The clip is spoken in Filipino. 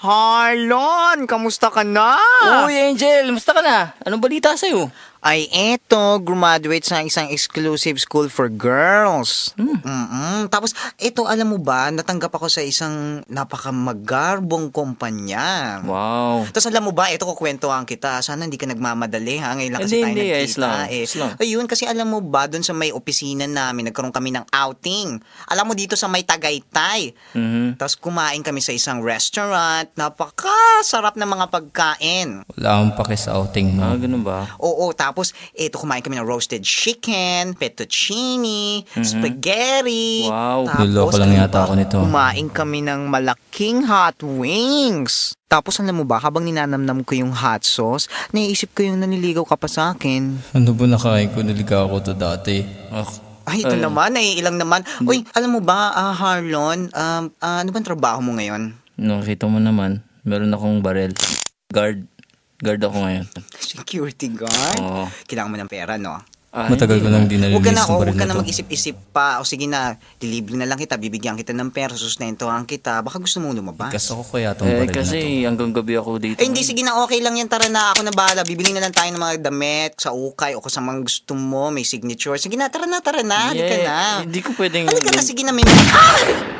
Harlon, kamusta ka na? Uy, Angel, musta ka na? Anong balita sa'yo? Ay eto, graduate sa isang exclusive school for girls. Mm-mm. Tapos, eto, alam mo ba, natanggap ako sa isang napakamagarbong kumpanya. Wow. Tapos alam mo ba, ito kukwentuhan kita. Sana hindi ka nagmamadali ha. Ngayon lang kasi Hindi, tayo hindi. nagkita. Lang. Eh. Ayun, kasi alam mo ba, doon sa may opisina namin, nagkaroon kami ng outing. Alam mo dito sa may Tagaytay. Mhm. Tapos kumain kami sa isang restaurant. Napakasarap ng mga pagkain. Wala akong pake sa outing mo. Ah, ganun ba? Oo, tapos eto kumain kami ng roasted chicken, fettuccine, spaghetti. Mhm. Wow. Tapos, Niloloko lang yata ako nito. Kumain kami ng malaking hot wings. Tapos alam mo ba, habang ninanamnam ko yung hot sauce, naiisip ko yung naniligaw ka pa sa akin. Ano ba nakain ko? Naligaw ako to dati. Ah, Ay, ito Ay. naman, naiilang naman. Uy, alam mo ba, ah, Harlon, um, ah, ano bang trabaho mo ngayon? nakita mo naman, meron akong barel. Guard. Guard ako ngayon. Security guard? Oo. Kailangan mo ng pera, no? Ah, Matagal hindi ko nang di Huwag ka na, oh, huwag ka na na mag-isip-isip pa. O sige na, dilibre na lang kita, bibigyan kita ng pera, sustentuhan kita. Baka gusto mo lumabas. Gas ako kaya tong Eh, baril na to. kasi hanggang gabi ako dito. Eh, hindi, sige na, okay lang yan. Tara na, ako na bahala. Bibili na lang tayo ng mga damit sa ukay o kung mga gusto mo, may signature. Sige na, tara na, tara na. Halika Yeah, na. Hindi ko pwedeng... Halika na, sige na, may... Ah!